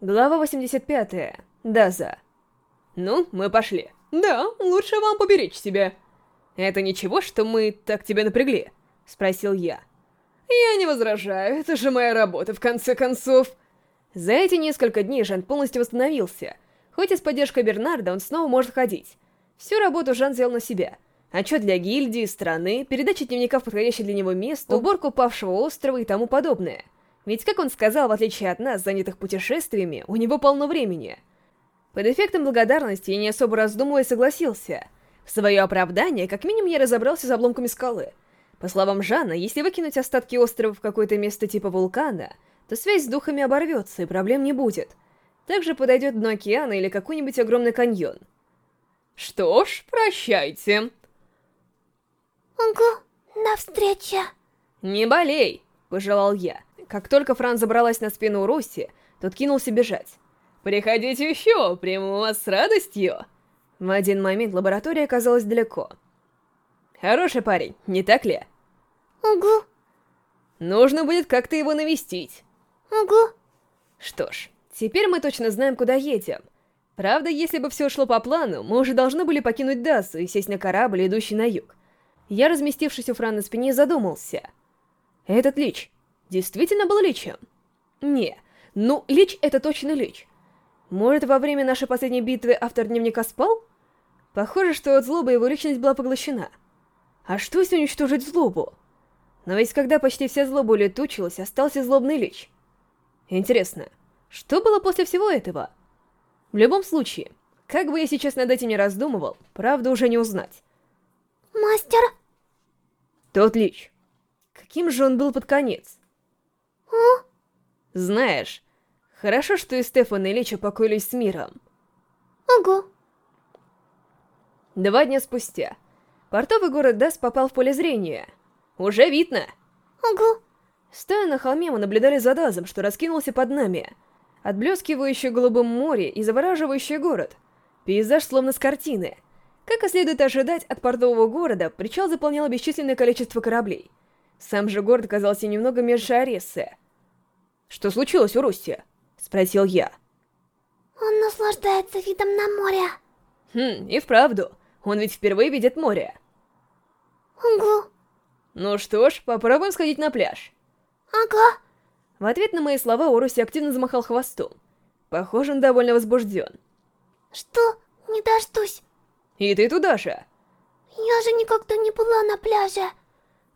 Глава 85. Даза. Ну, мы пошли. Да, лучше вам поберечь себя. Это ничего, что мы так тебя напрягли? Спросил я. Я не возражаю, это же моя работа, в конце концов. За эти несколько дней Жан полностью восстановился. Хоть и с поддержкой Бернарда он снова может ходить. Всю работу Жан взял на себя. Отчет для гильдии, страны, передача дневника в подходящее для него место, уборку павшего острова и тому подобное — ведь, как он сказал, в отличие от нас, занятых путешествиями, у него полно времени. Под эффектом благодарности я не особо раздумывая согласился. В свое оправдание, как минимум, я разобрался с обломками скалы. По словам Жана, если выкинуть остатки острова в какое-то место типа вулкана, то связь с духами оборвется, и проблем не будет. Также подойдет дно океана или какой-нибудь огромный каньон. Что ж, прощайте. Ого, на встрече. Не болей, пожелал я. Как только Фран забралась на спину Руси, тот кинулся бежать. «Приходите еще, приму вас с радостью!» В один момент лаборатория оказалась далеко. «Хороший парень, не так ли?» «Угу». «Нужно будет как-то его навестить». «Угу». Что ж, теперь мы точно знаем, куда едем. Правда, если бы все шло по плану, мы уже должны были покинуть Дасу и сесть на корабль, идущий на юг. Я, разместившись у Фран на спине, задумался. Этот Лич, действительно был Личем? Не, ну, Лич — это точно Лич. Может, во время нашей последней битвы автор дневника спал? Похоже, что от злобы его личность была поглощена. А что если уничтожить злобу? Но ведь когда почти вся злоба улетучилась, остался злобный Лич. Интересно, что было после всего этого? В любом случае, как бы я сейчас над этим не раздумывал, правда уже не узнать. Мастер? Тот Лич. Каким же он был под конец? А? Знаешь, хорошо, что и Стефан и Лич упокоились с миром. Ого. Два дня спустя. Портовый город Дас попал в поле зрения. Уже видно. Ого. Стоя на холме, мы наблюдали за Дазом, что раскинулся под нами. Отблескивающий голубым море и завораживающий город. Пейзаж словно с картины. Как и следует ожидать, от портового города причал заполняло бесчисленное количество кораблей. Сам же город казался немного меньше Арессы. «Что случилось у Русти?» — спросил я. Он наслаждается видом на море. Хм, и вправду. Он ведь впервые видит море. Угу. Ну что ж, попробуем сходить на пляж. Ага. В ответ на мои слова Уруси активно замахал хвостом. Похоже, он довольно возбужден. Что? Не дождусь. И ты туда же. Я же никогда не была на пляже.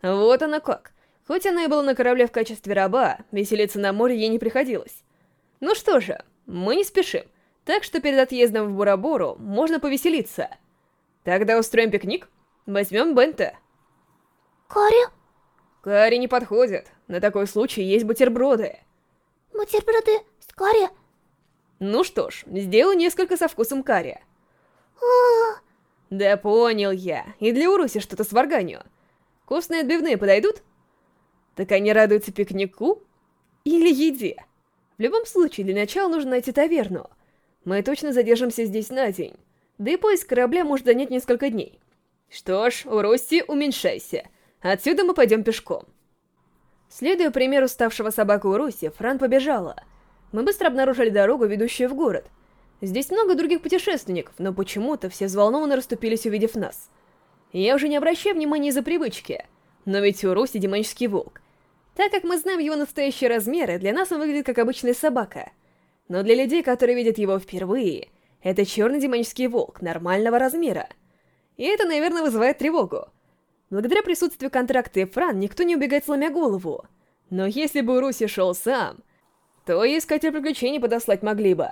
Вот она как. Хоть она и была на корабле в качестве раба, веселиться на море ей не приходилось. Ну что же, мы не спешим, так что перед отъездом в Бурабуру можно повеселиться. Тогда устроим пикник, возьмем Бента. Карри? Карри не подходит, на такой случай есть бутерброды. Бутерброды с карри? Ну что ж, сделаю несколько со вкусом карри. А -а -а. Да понял я, и для Уруси что-то сварганю. Вкусные отбивные подойдут? Так они радуются пикнику? Или еде? В любом случае, для начала нужно найти таверну. Мы точно задержимся здесь на день. Да и поиск корабля может занять несколько дней. Что ж, Урости, уменьшайся. Отсюда мы пойдем пешком. Следуя примеру ставшего собаку Уруси, Фран побежала. Мы быстро обнаружили дорогу, ведущую в город. Здесь много других путешественников, но почему-то все взволнованно расступились, увидев нас. Я уже не обращаю внимания из-за привычки. Но ведь у Руси демонический волк. Так как мы знаем его настоящие размеры, для нас он выглядит как обычная собака. Но для людей, которые видят его впервые, это черный демонический волк нормального размера. И это, наверное, вызывает тревогу. Благодаря присутствию контракта и Фран никто не убегает сломя голову. Но если бы Руси шел сам, то и искатель приключений подослать могли бы.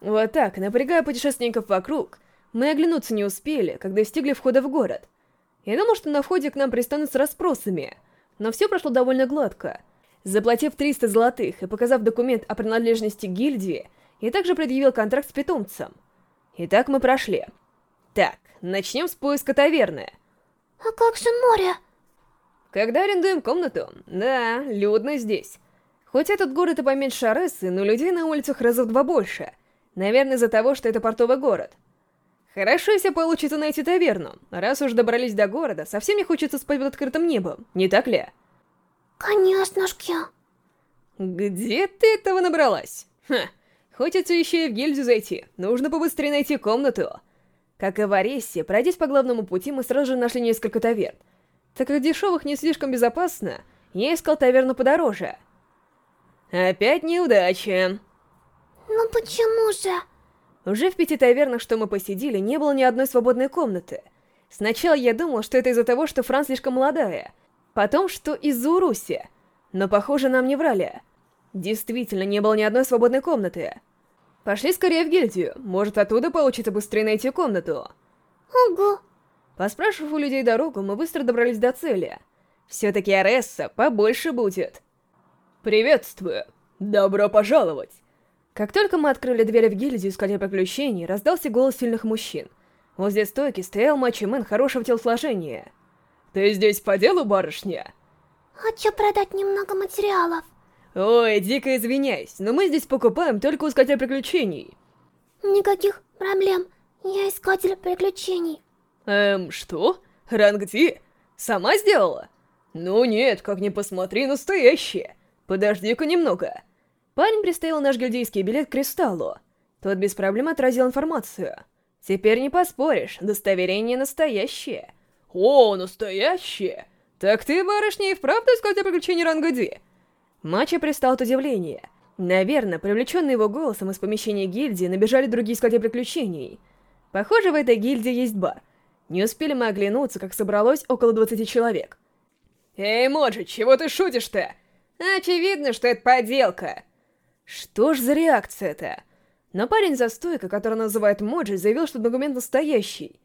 Вот так, напрягая путешественников вокруг, мы оглянуться не успели, когда достигли входа в город. Я думал, что на входе к нам пристанут с расспросами, но все прошло довольно гладко. Заплатив 300 золотых и показав документ о принадлежности гильдии, я также предъявил контракт с питомцем. Итак, мы прошли. Так, начнем с поиска таверны. А как же море? Когда арендуем комнату? Да, людно здесь. Хоть этот город и поменьше Арессы, но людей на улицах раза в два больше. Наверное, из-за того, что это портовый город. Хорошо, если получится найти таверну. Раз уж добрались до города, совсем не хочется спать под открытым небом, не так ли? Конечно, шки. Где ты этого набралась? Ха, Хочется еще и в гильдию зайти, нужно побыстрее найти комнату. Как и в Арессе, пройдясь по главному пути, мы сразу же нашли несколько таверн. Так как дешевых не слишком безопасно, я искал таверну подороже. Опять неудача. Ну почему же? Уже в пяти тавернах, что мы посидели, не было ни одной свободной комнаты. Сначала я думал, что это из-за того, что Фран слишком молодая, потом, что из-за Уруси. Но, похоже, нам не врали. Действительно, не было ни одной свободной комнаты. Пошли скорее в гильдию, может оттуда получится быстрее найти комнату. Ого. Поспрашивав у людей дорогу, мы быстро добрались до цели. Все-таки Аресса побольше будет. Приветствую. Добро пожаловать. Как только мы открыли двери в гильдию искали приключений, раздался голос сильных мужчин. Возле стойки стоял мачо-мен хорошего телосложения. «Ты здесь по делу, барышня?» Хочу продать немного материалов. Ой, дико извиняюсь, но мы здесь покупаем только у искателя приключений. Никаких проблем. Я искатель приключений. Эм, что? Рангди? Сама сделала? Ну нет, как ни посмотри, настоящее. Подожди-ка немного. Парень приставил наш гильдейский билет к Кристаллу. Тот без проблем отразил информацию. Теперь не поспоришь, удостоверение настоящее. О, настоящее? Так ты, барышня, и вправду искатель приключений ранга Ди? Мачо пристал от удивления. Наверное, привлеченные его голосом из помещения гильдии набежали другие искатели приключений. Похоже, в этой гильдии есть бар. Не успели мы оглянуться, как собралось около 20 человек. «Эй, Моджи, чего ты шутишь-то? Очевидно, что это подделка!» Что ж за реакция-то? Но парень за стойкой, который называют Моджи, заявил, что документ настоящий.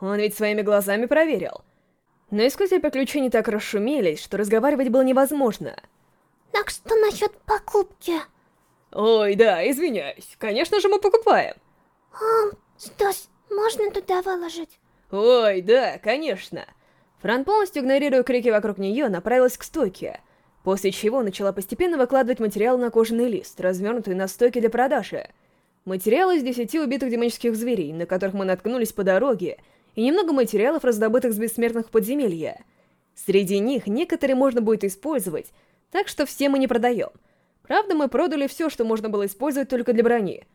Он ведь своими глазами проверил. Но искатели приключений так расшумелись, что разговаривать было невозможно. Так что насчет покупки? Ой, да, извиняюсь. Конечно же мы покупаем. А, что ж, можно туда выложить? Ой, да, конечно. Фран, полностью игнорируя крики вокруг нее, направилась к стойке, после чего начала постепенно выкладывать материал на кожаный лист, развернутый на стойке для продажи. Материалы из десяти убитых демонических зверей, на которых мы наткнулись по дороге, и немного материалов, раздобытых с бессмертных подземелья. Среди них некоторые можно будет использовать, так что все мы не продаем. Правда, мы продали все, что можно было использовать только для брони.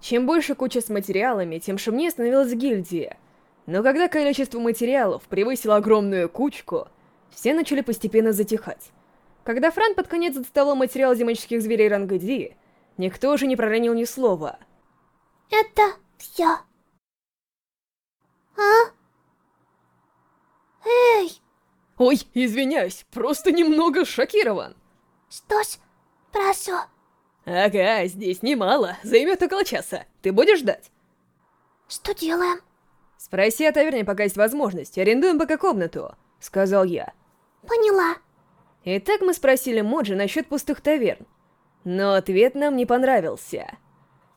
Чем больше куча с материалами, тем шумнее становилась гильдия. Но когда количество материалов превысило огромную кучку, все начали постепенно затихать. Когда Фран под конец доставал материал демонических зверей ранга Ди, никто уже не проронил ни слова. Это все. А? Эй! Ой, извиняюсь, просто немного шокирован. Что ж, прошу. Ага, здесь немало, займет около часа. Ты будешь ждать? Что делаем? Спроси о таверне, пока есть возможность. Арендуем пока комнату, сказал я. Поняла. Итак, мы спросили Моджи насчет пустых таверн. Но ответ нам не понравился.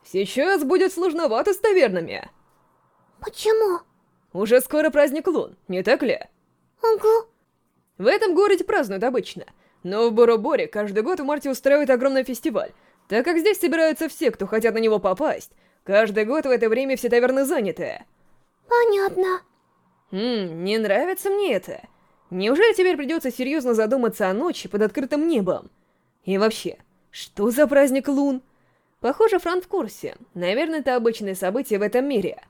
Сейчас будет сложновато с тавернами. Почему? Уже скоро праздник Лун, не так ли? Угу. В этом городе празднуют обычно. Но в Бороборе каждый год в марте устраивают огромный фестиваль. Так как здесь собираются все, кто хотят на него попасть, каждый год в это время все таверны заняты. Понятно. Ммм, не нравится мне это. Неужели теперь придется серьезно задуматься о ночи под открытым небом? И вообще, что за праздник лун? Похоже, Фран в курсе. Наверное, это обычное событие в этом мире.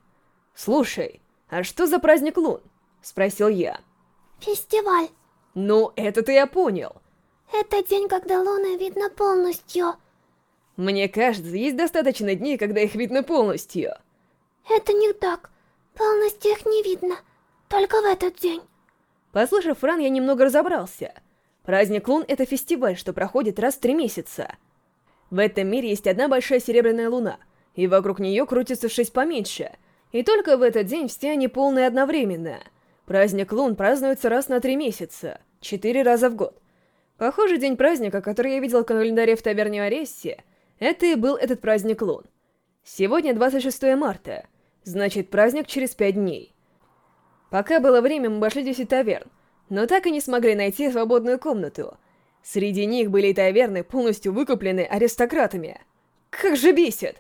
Слушай, а что за праздник лун? Спросил я. Фестиваль. Ну, это-то я понял. Это день, когда луны видно полностью. Мне кажется, есть достаточно дней, когда их видно полностью. Это не так. Полностью их не видно. Только в этот день. Послушав Фран, я немного разобрался. Праздник Лун — это фестиваль, что проходит раз в три месяца. В этом мире есть одна большая серебряная луна, и вокруг нее крутится шесть поменьше. И только в этот день все они полные одновременно. Праздник Лун празднуется раз на три месяца, четыре раза в год. Похоже, день праздника, который я видел в календаре в таверне Арессе, это и был этот праздник Лун. Сегодня 26 марта, значит праздник через пять дней. Пока было время, мы обошли 10 таверн, но так и не смогли найти свободную комнату. Среди них были и таверны, полностью выкуплены аристократами. Как же бесит!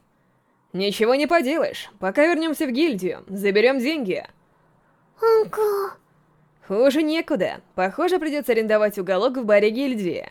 Ничего не поделаешь, пока вернемся в гильдию, заберем деньги. Ого. Хуже некуда. Похоже, придется арендовать уголок в баре гильдии.